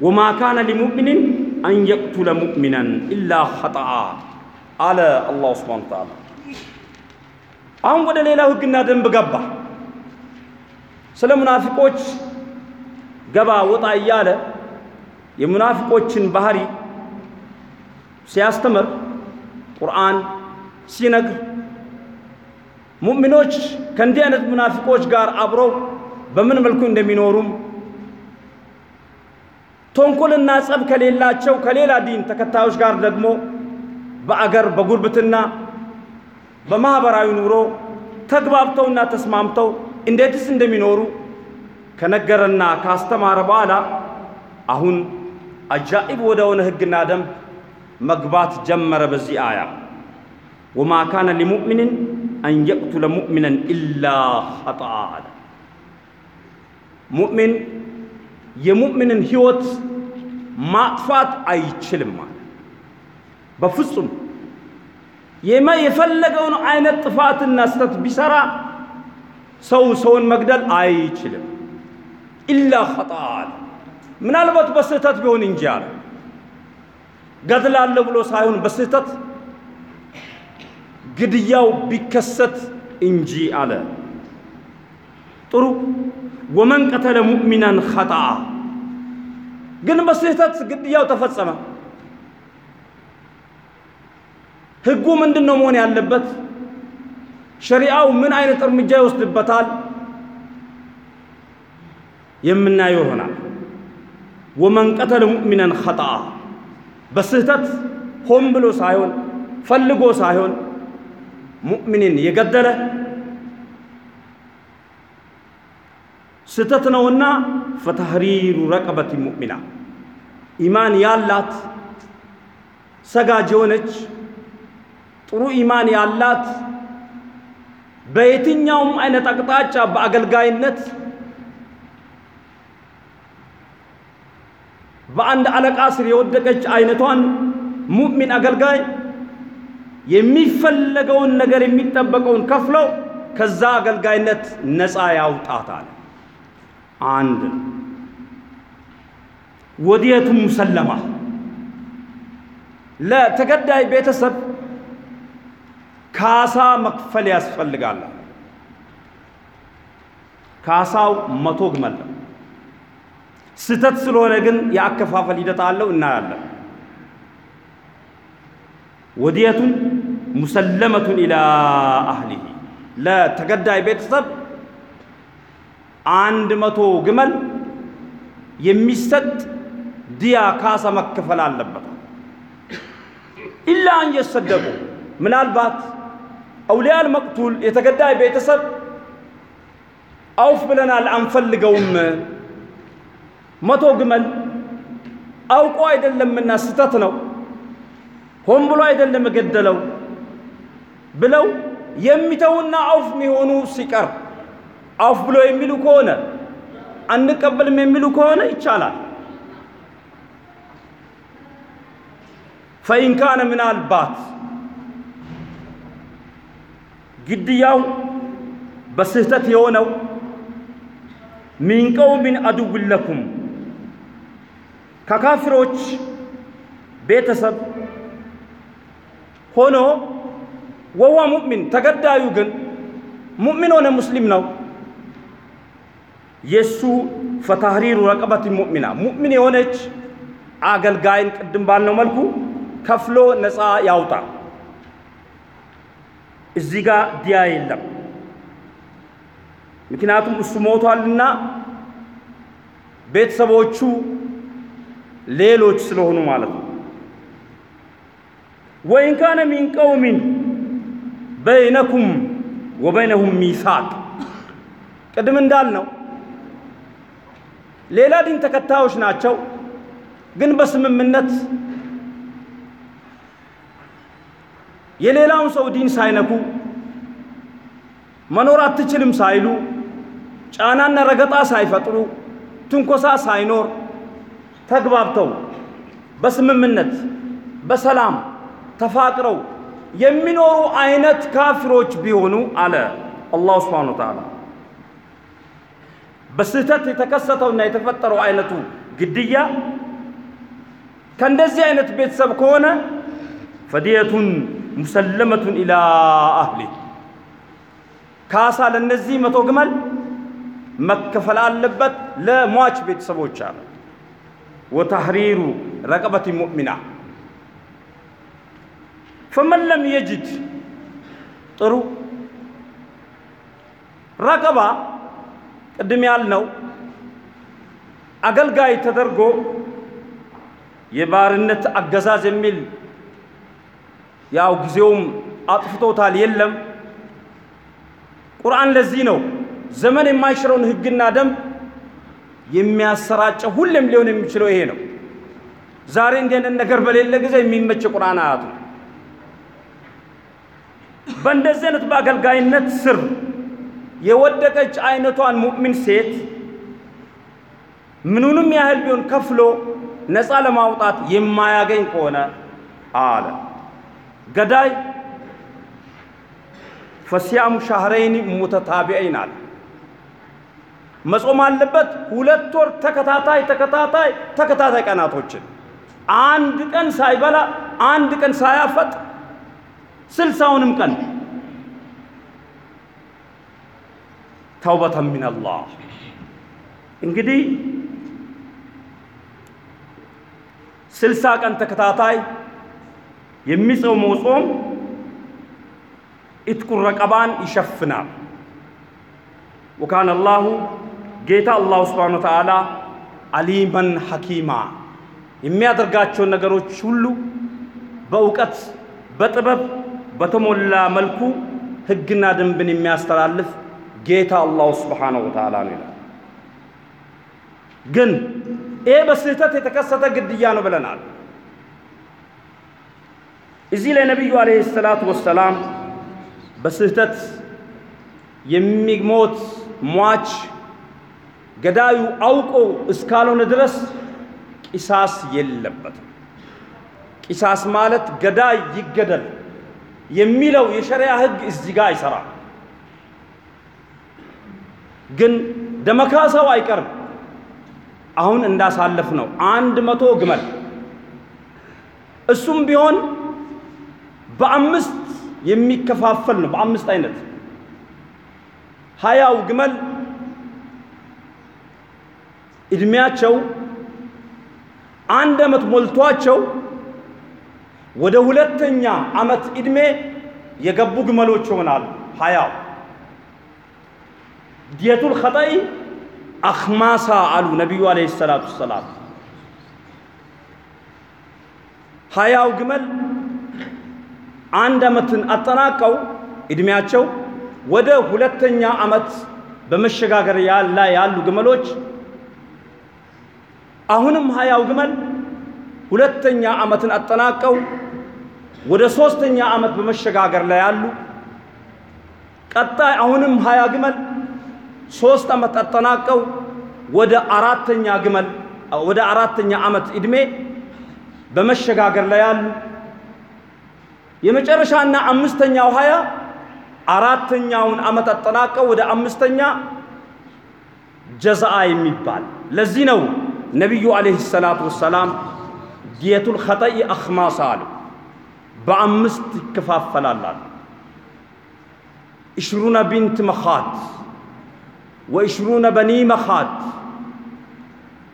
ወማ ካነ ሊሙእሚኒን አን የቅቱለ ሙእሚናን ኢላ ኸጠአ አለ አላሁ ስብሓነ ወተዓላ። አሁን ወደ ሌላው ህግና ደንብ ገባ። ስለ ሙናፊቆች ገባ ወጣ እያለ የሙናፊቆችን ባህሪ ሲያስተምር ቁርአን ሲነግር ሙእሚኖች ከእንዲህ አይነት ሙናፊቆች ጋር አብረው በምን መልኩ እንደሚኖሩም ተንኮልና ጸብ ከሌላቸው ከሌላ ዲን ተከታዮች ጋር ደግሞ በአገር በጉርብትና በማህበራዊ ኑሮ ተግባብተውና ተስማምተው እንዴትስ እንደሚኖሩ ከነገረና ካስተማረ በኋላ አሁን አጃኢብ ወደ ሆነ ህግና ደንብ መግባት ጀመረ። በዚህ አያ ወማ ካነ ሊሙእሚንን አን የቅቱለ ሙእሚናን ኢላ ኸጠአ አለ። ሙእሚን የሙእሚንን ህይወት ማጥፋት አይችልም ማለት በፍጹም የፈለገውን አይነት ጥፋትና ስተት ቢሰራ ሰው ሰውን መግደል አይችልም። ኢላ አለ። ምናልባት በስህተት ቢሆን እንጂ አለ ገድላለሁ ብሎ ሳይሆን በስህተት ግድያው ቢከሰት እንጂ አለ። ጥሩ ወመን ቀተለ ሙእሚናን ኸጠአ ግን በስህተት ግድያው ተፈጸመ። ህጉ ምንድን ነው መሆን ያለበት? ሸሪዓው ምን አይነት እርምጃ ይወስድበታል? የምናየው ይሆናል። ወመን ቀተለ ሙእሚናን ኸጠአ በስህተት ሆን ብሎ ሳይሆን ፈልጎ ሳይሆን ሙእሚንን የገደለ ስህተት ነውና ፈተህሪሩ ረቀበት ሙእሚና ኢማን ያላት ሰጋጅ የሆነች ጥሩ ኢማን ያላት በየትኛውም አይነት አቅጣጫ በአገልጋይነት በአንድ አለቃ ስር የወደቀች አይነቷን ሙእሚን አገልጋይ የሚፈለገውን ነገር የሚጠበቀውን ከፍለው ከዛ አገልጋይነት ነፃ ያውጣታል። አንድ ወዲየቱ ሙሰለማ ለተገዳይ ቤተሰብ ካሳ መክፈል ያስፈልጋል። ካሳው መቶ ግመል ነው። ስህተት ስለሆነ ግን የአከፋፈል ሂደት አለው እናያለን። ወዲየቱን ሙሰለመቱን ኢላ አህሊሂ ለተገዳይ ቤተሰብ አንድ መቶ ግመል የሚሰጥ ዲያ ካሳ መከፈል አለበት። ኢላ አን የሰደቁ ምናልባት አውሊያል መቅቱል የተገዳይ ቤተሰብ አውፍ ብለናል አንፈልገውም መቶ ግመል አውቆ አይደለምና ስተት ነው ሆን ብሎ አይደለም የገደለው ብለው የሚተውና አውፍ የሚሆኑ ሲቀር አውፍ ብሎ የሚሉ ከሆነ አንቀበልም የሚሉ ከሆነ ይቻላል። ፈኢን ካነ ምናልባት ግድያው በስህተት የሆነው ሚን ቀውሚን አድውን ለኩም ከካፊሮች ቤተሰብ ሆኖ ወዋ ሙእሚን ተገዳዩ ግን ሙእሚን ሆነ ሙስሊም ነው። የእሱ ፈታህሪሩ ረቀበት ሙእሚና ሙእሚን የሆነች አገልጋይን ቅድም ባልነው መልኩ ከፍሎ ነፃ ያውጣ። እዚህ ጋር ዲያ የለም። ምክንያቱም እሱ ሞቷልና ቤተሰቦቹ ሌሎች ስለሆኑ ማለት ነው። ወኢን ካነ ሚን ቀውሚን በይነኩም ወበይነሁም ሚሳቅ ቅድም እንዳልነው ሌላ ዲን ተከታዮች ናቸው፣ ግን በስምምነት የሌላውን ሰው ዲን ሳይነኩ መኖር አትችልም ሳይሉ ጫናና ረገጣ ሳይፈጥሩ ትንኮሳ ሳይኖር ተግባብተው በስምምነት በሰላም ተፋቅረው የሚኖሩ አይነት ካፊሮች ቢሆኑ አለ አላሁ ስብሓነሁ ወተዓላ። በስህተት የተከሰተውና የተፈጠረው አይነቱ ግድያ ከእንደዚህ አይነት ቤተሰብ ከሆነ ፈዲየቱን ሙሰለመቱን ኢላ አህሊ ካሳ ለእነዚህ መቶ ግመል መከፈል አለበት ለሟች ቤተሰቦች አለ። ወተሕሪሩ ረቀበት ሙእሚና ፈመን ለም የጅድ ጥሩ ረቀባ ቅድም ያልነው አገልጋይ ተደርጎ የባርነት አገዛዝ የሚል ያው ጊዜውም አጥፍቶታል የለም። ቁርአን ለዚህ ነው ዘመን የማይሽረውን ሕግና ደንብ የሚያሰራጨው ሁሌም ሊሆን የሚችለው ይሄ ነው። ዛሬ እንዲህ ነገር በሌለ ጊዜ የሚመች ቁርአን አያቱ በእንደዚህ አይነት በአገልጋይነት ስር የወደቀች አይነቷን ሙእሚን ሴት ምኑንም ያህል ቢሆን ከፍሎ ነፃ ለማውጣት የማያገኝ ከሆነ አለ ገዳይ ፈሲያሙ ሻህረይን ሙተታቢዐይን አለ መጾም አለበት። ሁለት ወር ተከታታይ ተከታታይ ተከታታይ ቀናቶችን አንድ ቀን ሳይበላ አንድ ቀን ሳያፈጥ ስልሳውንም ቀን ተውበተን ሚነላህ እንግዲህ ስልሳ ቀን ተከታታይ የሚጾመው ጾም ኢትቁን ረቀባን ይሸፍናል። ወካነ አላሁ ጌታ አላሁ ስብሓነ ወተዓላ አሊመን ሐኪማ የሚያደርጋቸውን ነገሮች ሁሉ በእውቀት በጥበብ በተሞላ መልኩ ሕግና ደንብን የሚያስተላልፍ ጌታ አላሁ ስብሓነሁ ወተዓላ ነው ይላል። ግን ይሄ በስህተት የተከሰተ ግድያ ነው ብለናል። እዚህ ላይ ነቢዩ ዓለይሂ ሰላቱ ወሰላም በስህተት የሚሞት ሟች ገዳዩ አውቆ እስካልሆነ ድረስ ቂሳስ የለበትም። ቂሳስ ማለት ገዳይ ይገደል የሚለው የሸሪያ ሕግ እዚህ ጋር አይሰራም። ግን ደመካሳው አይቀርም። አሁን እንዳሳለፍ ነው አንድ መቶ ግመል እሱም ቢሆን በአምስት የሚከፋፈል ነው። በአምስት አይነት ሀያው ግመል እድሜያቸው አንድ ዓመት ሞልቷቸው ወደ ሁለተኛ ዓመት ዕድሜ የገቡ ግመሎች ይሆናሉ። ሀያው ዲየቱል ኸጠኢ አኽማሳ አሉ ነቢዩ ዓለይሂ ሰላቱ ወሰላም። ሀያው ግመል አንድ ዓመትን አጠናቀው ዕድሜያቸው ወደ ሁለተኛ ዓመት በመሸጋገር ላይ ያሉ ግመሎች አሁንም ሀያው ግመል ሁለተኛ ዓመትን አጠናቀው ወደ ሶስተኛ ዓመት በመሸጋገር ላይ ያሉ ቀጣይ አሁንም ሀያ ግመል ሶስት ዓመት አጠናቀው ወደ አራተኛ ግመል ወደ አራተኛ ዓመት ዕድሜ በመሸጋገር ላይ ያሉ የመጨረሻና አምስተኛው ሀያ አራተኛውን ዓመት አጠናቀው ወደ አምስተኛ ጀዛአ የሚባል ለዚህ ነው ነቢዩ ዓለይሂ ሰላቱ ወሰላም ዲየቱል ኸጠኢ አኽማሳ አሉ። በአምስት ይከፋፈላል አሉ። እሽሩነ ቢንት መኻት ወእሽሩነ በኒ መኻት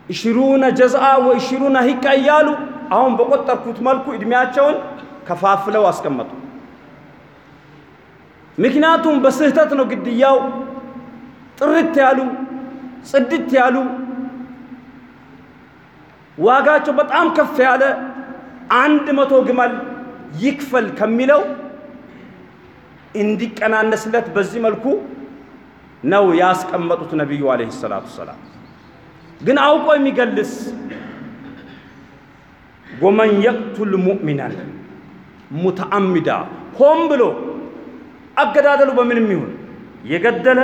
እሽሩነ ጀዝአ ወእሽሩነ ሂቃ እያሉ አሁን በቆጠርኩት መልኩ ዕድሜያቸውን ከፋፍለው አስቀመጡ። ምክንያቱም በስህተት ነው ግድያው። ጥርት ያሉ ጽድት ያሉ ዋጋቸው በጣም ከፍ ያለ አንድ መቶ ግመል ይክፈል ከሚለው እንዲቀናነስለት በዚህ መልኩ ነው ያስቀመጡት ነቢዩ ዓለይሂ ሰላቱ ሰላም። ግን አውቆ የሚገልስ ወመን የቅቱል ሙእሚናን ሙተአሚዳ ሆን ብሎ አገዳደሉ በምንም ይሁን የገደለ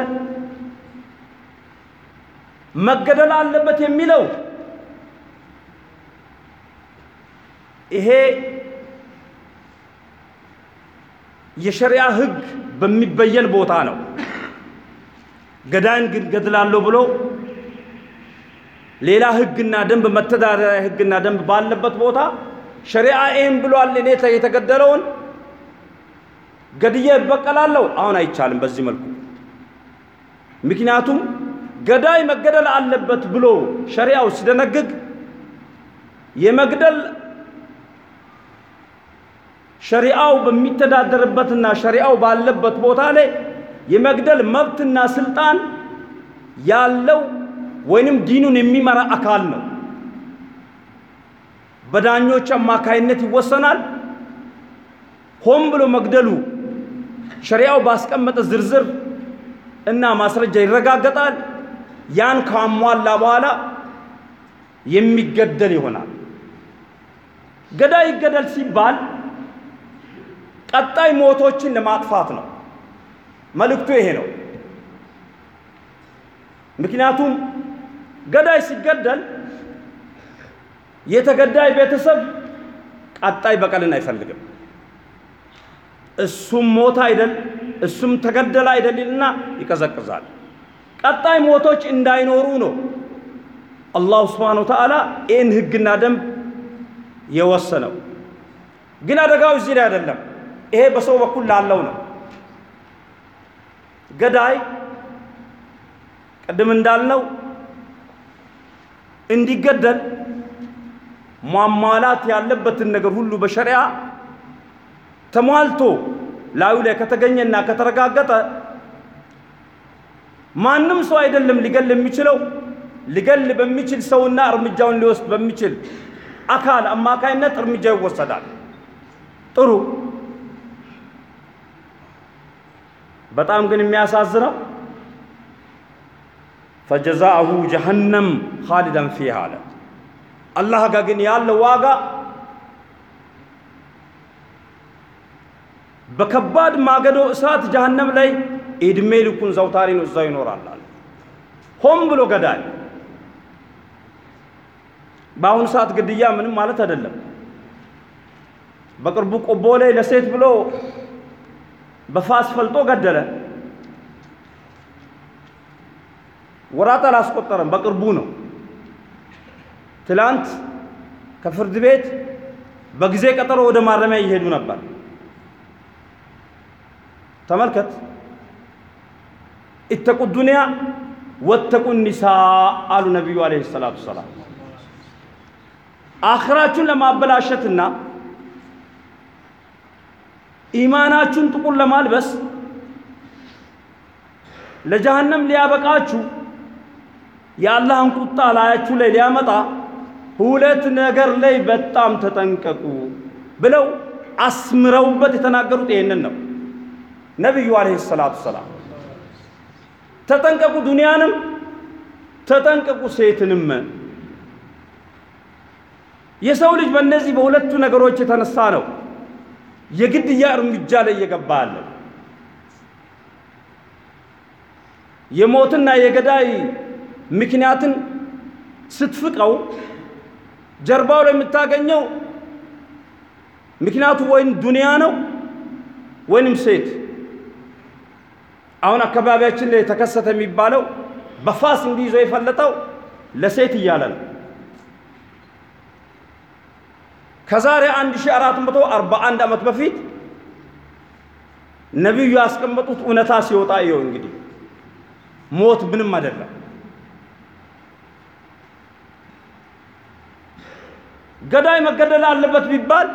መገደል አለበት የሚለው ይሄ የሸሪያ ሕግ በሚበየን ቦታ ነው። ገዳይን ግን ገድላለሁ ብሎ ሌላ ህግና ደንብ መተዳደሪያ ህግና ደንብ ባለበት ቦታ ሸሪዓ ይህን ብሏል፣ እኔ የተገደለውን ገድዬ እበቀላለሁ። አሁን አይቻልም በዚህ መልኩ። ምክንያቱም ገዳይ መገደል አለበት ብሎ ሸሪዓው ሲደነግግ የመግደል ሸሪዓው በሚተዳደርበትና ሸሪዓው ባለበት ቦታ ላይ የመግደል መብትና ስልጣን ያለው ወይንም ዲኑን የሚመራ አካል ነው። በዳኞች አማካይነት ይወሰናል። ሆን ብሎ መግደሉ ሸሪዓው ባስቀመጠ ዝርዝር እና ማስረጃ ይረጋገጣል። ያን ካሟላ በኋላ የሚገደል ይሆናል። ገዳይ ይገደል ሲባል ቀጣይ ሞቶችን ለማጥፋት ነው። መልእክቱ ይሄ ነው። ምክንያቱም ገዳይ ሲገደል የተገዳይ ቤተሰብ ቀጣይ በቀልን አይፈልግም። እሱም ሞት አይደል እሱም ተገደለ አይደልና ይቀዘቅዛል። ቀጣይ ሞቶች እንዳይኖሩ ነው አላሁ ስብሓነሁ ወተዓላ ይህን ህግና ደንብ የወሰነው። ግን አደጋው እዚህ ላይ አይደለም። ይሄ በሰው በኩል ላለው ነው። ገዳይ ቅድም እንዳልነው እንዲገደል ማሟላት ያለበትን ነገር ሁሉ በሸሪዓ ተሟልቶ ላዩ ላይ ከተገኘና ከተረጋገጠ ማንም ሰው አይደለም ሊገል የሚችለው ሊገል በሚችል ሰውና እርምጃውን ሊወስድ በሚችል አካል አማካይነት እርምጃ ይወሰዳል። ጥሩ። በጣም ግን የሚያሳዝነው ፈጀዛአሁ ጀሀነም ኻሊደን ፊሃ አለ። አላህ ጋር ግን ያለው ዋጋ በከባድ ማገዶ እሳት ጀሀነም ላይ እድሜ ልኩን ዘውታሪ ነው፣ እዛው ይኖራል አለ። ሆን ብሎ ገዳይ። በአሁኑ ሰዓት ግድያ ምንም ማለት አይደለም። በቅርቡ ቆቦ ላይ ለሴት ብሎ በፋስ ፈልጦ ገደለ። ወራት አላስቆጠረም፣ በቅርቡ ነው። ትላንት ከፍርድ ቤት በጊዜ ቀጠሮ ወደ ማረሚያ እየሄዱ ነበር። ተመልከት። ኢተቁ ዱንያ ወተቁ ኒሳ አሉ ነቢዩ አለይሂ ሰላቱ ሰላም። አኽራችሁን ለማበላሸትና ኢማናችሁን ጥቁር ለማልበስ ለጀሃነም ሊያበቃችሁ የአላህን ቁጣ ላያችሁ ላይ ሊያመጣ ሁለት ነገር ላይ በጣም ተጠንቀቁ ብለው አስምረውበት የተናገሩት ይህንን ነው ነቢዩ አለይሂ ሰላቱ ሰላም። ተጠንቀቁ ዱንያንም ተጠንቀቁ ሴትንም። የሰው ልጅ በእነዚህ በሁለቱ ነገሮች የተነሳ ነው የግድያ እርምጃ ላይ እየገባ ያለው። የሞትና የገዳይ ምክንያትን ስትፍቀው ጀርባው ላይ የምታገኘው ምክንያቱ ወይም ዱንያ ነው ወይንም ሴት። አሁን አካባቢያችን ላይ ተከሰተ የሚባለው በፋስ እንዲይዞ የፈለጠው ለሴት እያለ ነው። ከዛሬ 1441 ዓመት በፊት ነቢዩ ያስቀመጡት እውነታ ሲወጣ ይኸው እንግዲህ ሞት ምንም አይደለም። ገዳይ መገደል አለበት ቢባል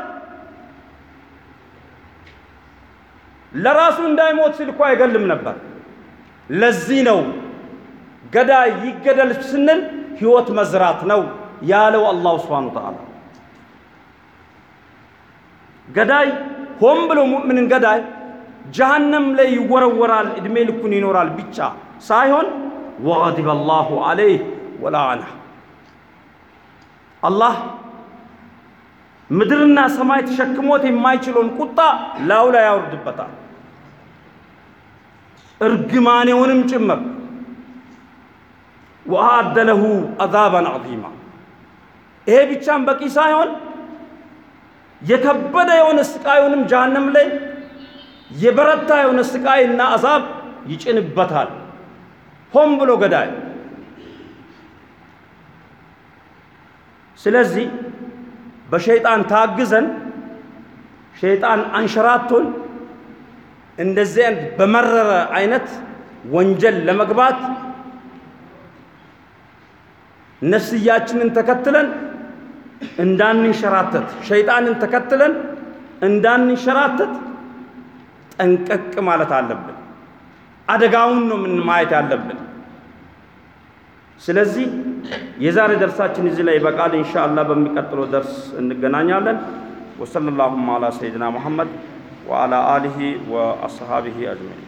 ለራሱ እንዳይሞት ሲል እኮ አይገልም ነበር። ለዚህ ነው ገዳይ ይገደል ስንል ህይወት መዝራት ነው ያለው አላሁ ስብሓነሁ ወተዓላ። ገዳይ ሆን ብሎ ሙእምንን ገዳይ ጀሃነም ላይ ይወረወራል፣ እድሜ ልኩን ይኖራል ብቻ ሳይሆን ወገዲበ አላሁ ዐለይህ ወለዐነህ አላህ ምድርና ሰማይ ተሸክሞት የማይችለውን ቁጣ ላዩ ላይ ያወርድበታል፣ እርግማኔውንም ጭምር ወአዕደ ለሁ አዛበን ዐዚማ። ይሄ ብቻም በቂ ሳይሆን የከበደ የሆነ ስቃዩንም ጀሃነም ላይ የበረታ የሆነ ስቃይና አዛብ ይጭንበታል። ሆን ብሎ ገዳይ ስለዚህ በሸይጣን ታግዘን ሸይጣን አንሸራቶን እንደዚህ በመረረ አይነት ወንጀል ለመግባት ነፍስያችንን ተከትለን እንዳንንሸራተት ሸይጣንን ተከትለን እንዳንንሸራተት ጠንቀቅ ማለት አለብን። አደጋውን ነው ምን ማየት ያለብን። ስለዚህ የዛሬ ደርሳችን እዚህ ላይ ይበቃል። ኢንሻአላህ በሚቀጥለው ደርስ እንገናኛለን። ወሰለላሁም አላ ሰይድና ሙሐመድ ወአላ አሊሂ ወአስሃቢሂ አጅመዒን።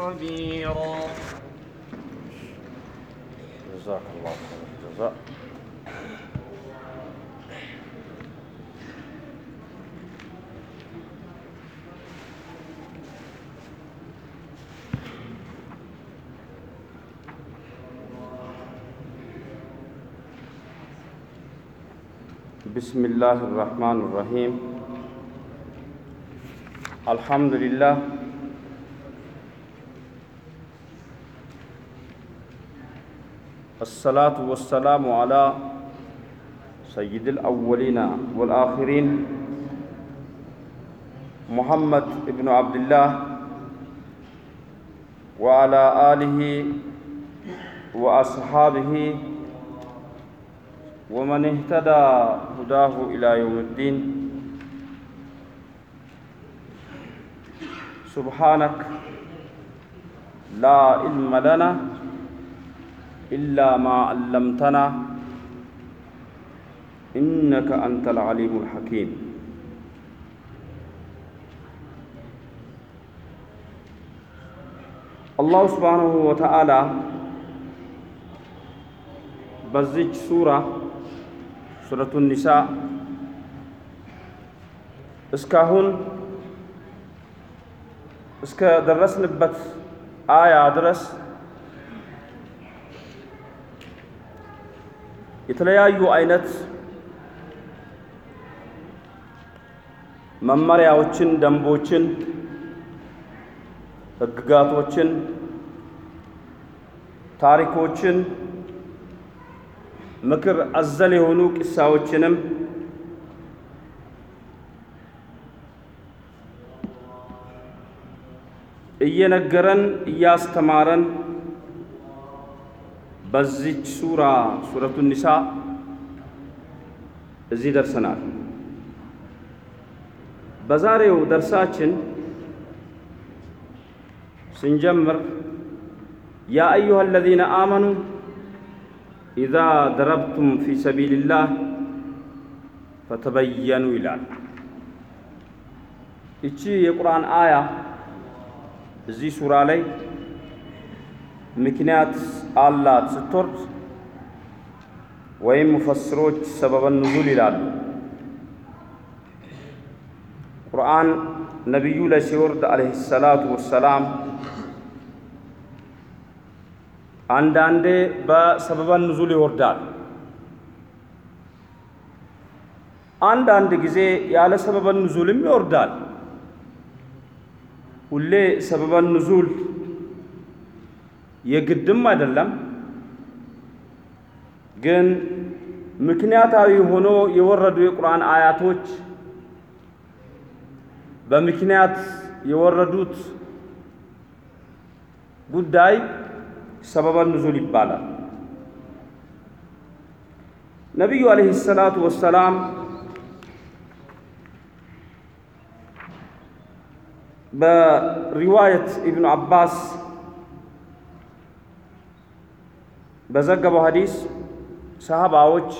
خبيرا. جزاك الله خير. الجزاء بسم الله الرحمن الرحيم. الحمد لله الصلاة والسلام على سيد الأولين والآخرين. محمد بن عبد الله وعلى آله وأصحابه ومن اهتدى هداه إلى يوم الدين. سبحانك لا علم لنا إلا ما علمتنا إنك أنت العليم الحكيم. الله سبحانه وتعالى بزج سورة سورة النساء. اسكاهن اسكا درسن درسنبت آية درس የተለያዩ አይነት መመሪያዎችን፣ ደንቦችን፣ ህግጋቶችን፣ ታሪኮችን፣ ምክር አዘል የሆኑ ቂሳዎችንም እየነገረን እያስተማረን በዚች ሱራ ሱረቱ ኒሳ እዚህ ደርሰናል። በዛሬው ደርሳችን ስንጀምር ያ አዩሃ አለዚነ አመኑ ኢዛ ደረብቱም ፊ ሰቢልላህ ፈተበየኑ ይላል። ይቺ የቁርአን አያ እዚህ ሱራ ላይ ምክንያት አላት ስትወርድ ወይም ሙፈስሮች ሰበበን ኑዙል ይላሉ። ቁርአን ነቢዩ ላይ ሲወርድ አለይሂ ሰላቱ ወሰላም አንዳንዴ በሰበበን ኑዙል ይወርዳል። አንዳንድ ጊዜ ያለ ሰበበን ኑዙልም ይወርዳል። ሁሌ ሰበበን ኑዙል የግድም አይደለም። ግን ምክንያታዊ ሆኖ የወረዱ የቁርአን አያቶች በምክንያት የወረዱት ጉዳይ ሰበበ ኑዙል ይባላል። ነቢዩ አለይሂ ሰላቱ ወሰላም በሪዋየት ኢብኑ አባስ በዘገበው ሐዲስ ሰሃባዎች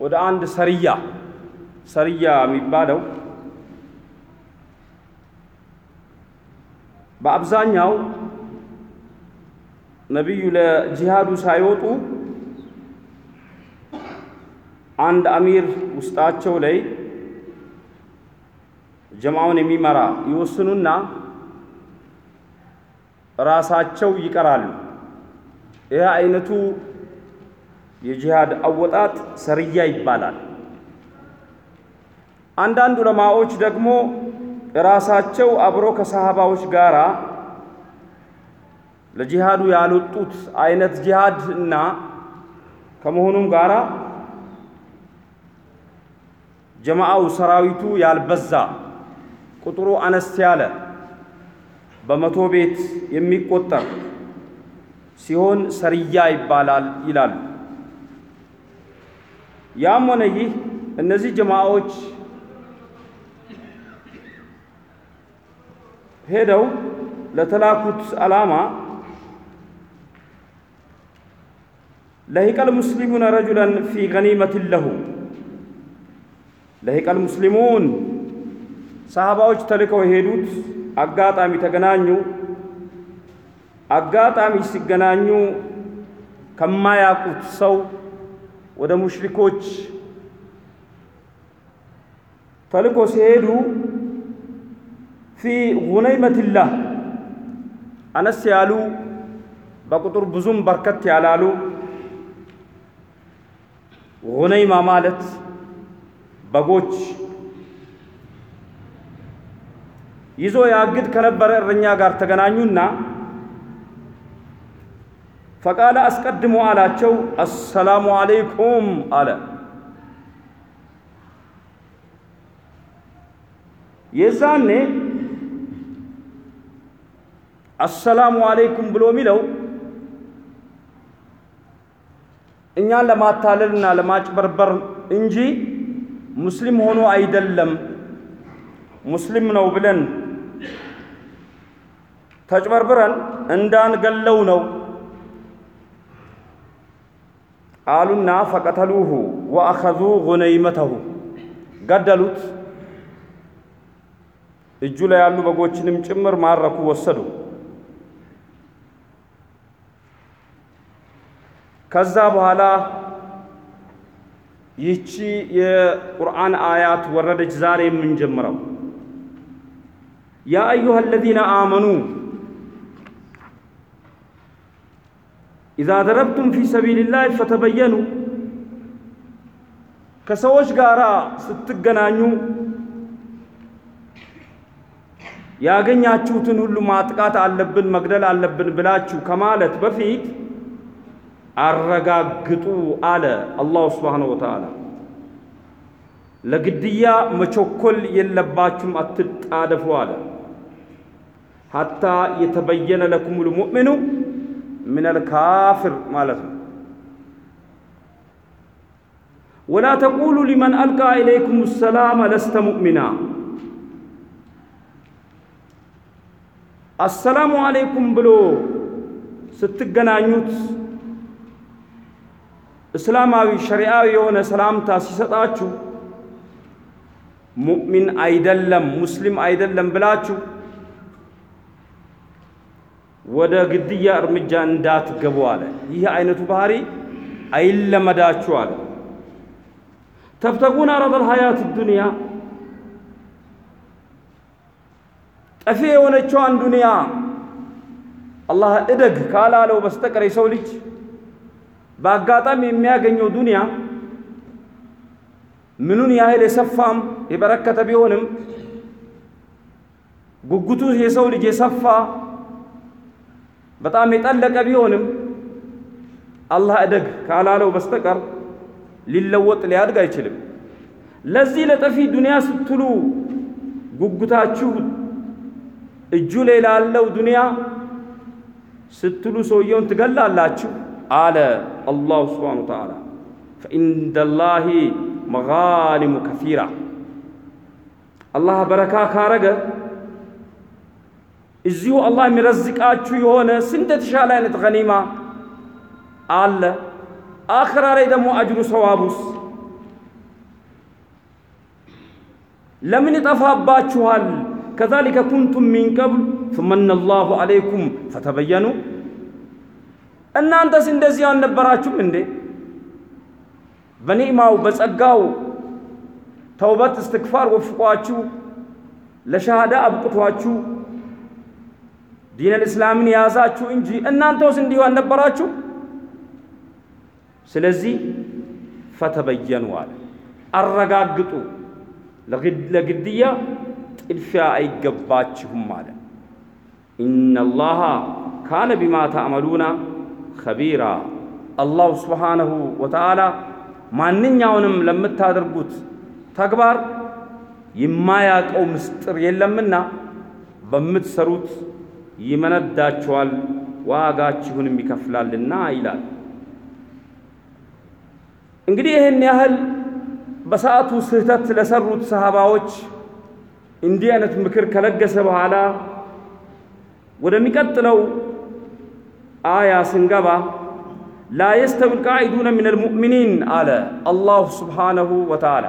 ወደ አንድ ሰርያ ሰርያ የሚባለው በአብዛኛው ነቢዩ ለጂሃዱ ሳይወጡ አንድ አሚር ውስጣቸው ላይ ጀማውን የሚመራ ይወስኑና ራሳቸው ይቀራሉ። ይህ አይነቱ የጂሃድ አወጣጥ ሰርያ ይባላል። አንዳንድ ዑለማዎች ደግሞ ራሳቸው አብሮ ከሰሃባዎች ጋር ለጂሃዱ ያልወጡት አይነት ጂሃድ እና ከመሆኑም ጋር ጀማዓው ሰራዊቱ ያልበዛ ቁጥሩ አነስ ያለ በመቶ ቤት የሚቆጠር ሲሆን ሰርያ ይባላል ይላሉ። ያም ሆነ ይህ እነዚህ ጀማዓዎች ሄደው ለተላኩት ዓላማ ለሂቀል ሙስሊሙነ ረጁለን ፊ ገኒመትን ለሁ ለሂቀል ሙስሊሙን ሰሃባዎች ተልከው የሄዱት አጋጣሚ ተገናኙ። አጋጣሚ ሲገናኙ ከማያውቁት ሰው ወደ ሙሽሪኮች ተልኮ ሲሄዱ ፊ ጉነይመቲላህ አነስ ያሉ በቁጥር ብዙም በርከት ያላሉ ጉነይማ ማለት በጎች ይዞ ያግድ ከነበረ እረኛ ጋር ተገናኙና ፈቃለ አስቀድሞ አላቸው፣ አሰላሙ አለይኩም አለ። የዛኔ አሰላሙ አለይኩም ብሎ የሚለው እኛን ለማታለልና ለማጭበርበር እንጂ ሙስሊም ሆኖ አይደለም። ሙስሊም ነው ብለን ተጭበርብረን እንዳንገለው ነው አሉና ፈቀተሉሁ ወአኸዙ ጉነይመተሁ ገደሉት። እጁ ላይ ያሉ በጎችንም ጭምር ማረኩ፣ ወሰዱ። ከዛ በኋላ ይህቺ የቁርአን አያት ወረደች። ዛሬ የምንጀምረው ያ አዩሃ አለዚነ አመኑ ኢዛ ደረብቱም ፊ ሰቢልላህ ፈተበየኑ ከሰዎች ጋር ስትገናኙ ያገኛችሁትን ሁሉ ማጥቃት አለብን መግደል አለብን ብላችሁ ከማለት በፊት አረጋግጡ አለ አላሁ ስብሓነሁ ወተዓላ። ለግድያ መቸኮል የለባችሁም አትጣደፉ አለ። ሐታ የተበየነ ለኩሙል ሙእሚኑ ሚነል ካፊር ማለት ነው። ወላ ተቁሉ ሊመን አልቃ ኢለይኩም ሰላም ለስተ ሙእሚና አሰላሙ አለይኩም ብሎ ስትገናኙት እስላማዊ ሸሪዓዊ የሆነ ሰላምታ ሲሰጣችሁ ሙእሚን አይደለም ሙስሊም አይደለም ብላችሁ ወደ ግድያ እርምጃ እንዳትገቡ አለ። ይህ አይነቱ ባህሪ አይለመዳችሁ አለ። ተብተጉን አረደል ሀያት ዱንያ ጠፊ የሆነችዋን ዱንያ አላህ እደግ ካላለው በስተቀር የሰው ልጅ በአጋጣሚ የሚያገኘው ዱንያ ምኑን ያህል የሰፋም የበረከተ ቢሆንም ጉጉቱ የሰው ልጅ የሰፋ በጣም የጠለቀ ቢሆንም አላህ እደግ ካላለው በስተቀር ሊለወጥ ሊያድግ አይችልም። ለዚህ ለጠፊ ዱንያ ስትሉ ጉጉታችሁ እጁ ላይ ላለው ዱንያ ስትሉ ሰውየውን ትገላላችሁ አለ አላሁ ስብሓነሁ ወተዓላ። ፈኢንደላሂ መጋኒሙ ከሲራ አላህ በረካ ካረገ እዚሁ አላህ የሚረዝቃችሁ የሆነ ስንት የተሻለ አይነት ገኒማ አለ። አኽራ ላይ ደግሞ አጅሩ ሰዋቡስ ለምን ይጠፋባችኋል? ከዛሊከ ኩንቱም ሚን ቀብል ፈመነ ላሁ አለይኩም ፈተበየኑ። እናንተስ እንደዚህ አልነበራችሁም እንዴ? በኒዕማው በጸጋው ተውበት እስትግፋር ወፍቋችሁ ለሸሃዳ አብቅቷችሁ ዲነል እስላምን የያዛችሁ እንጂ እናንተውስ እንዲሁ አልነበራችሁ? ስለዚህ ፈተበየኑ አለ፣ አረጋግጡ። ለግድያ ጥድፊያ አይገባችሁም አለ። ኢነላሃ ካነ ቢማ ተዕመሉና ኸቢራ። አላሁ ስብሓነሁ ወተዓላ ማንኛውንም ለምታደርጉት ተግባር የማያውቀው ምስጢር የለምና በምትሰሩት ይመነዳችኋል፣ ዋጋችሁንም ይከፍላልና ይላል። እንግዲህ ይህን ያህል በሰዓቱ ስህተት ለሰሩት ሰሃባዎች እንዲህ አይነት ምክር ከለገሰ በኋላ ወደሚቀጥለው አያ ስንገባ ላ የስተዊ ልቃዒዱነ ሚነል ሙእሚኒን አለ አላሁ ስብሓነሁ ወተዓላ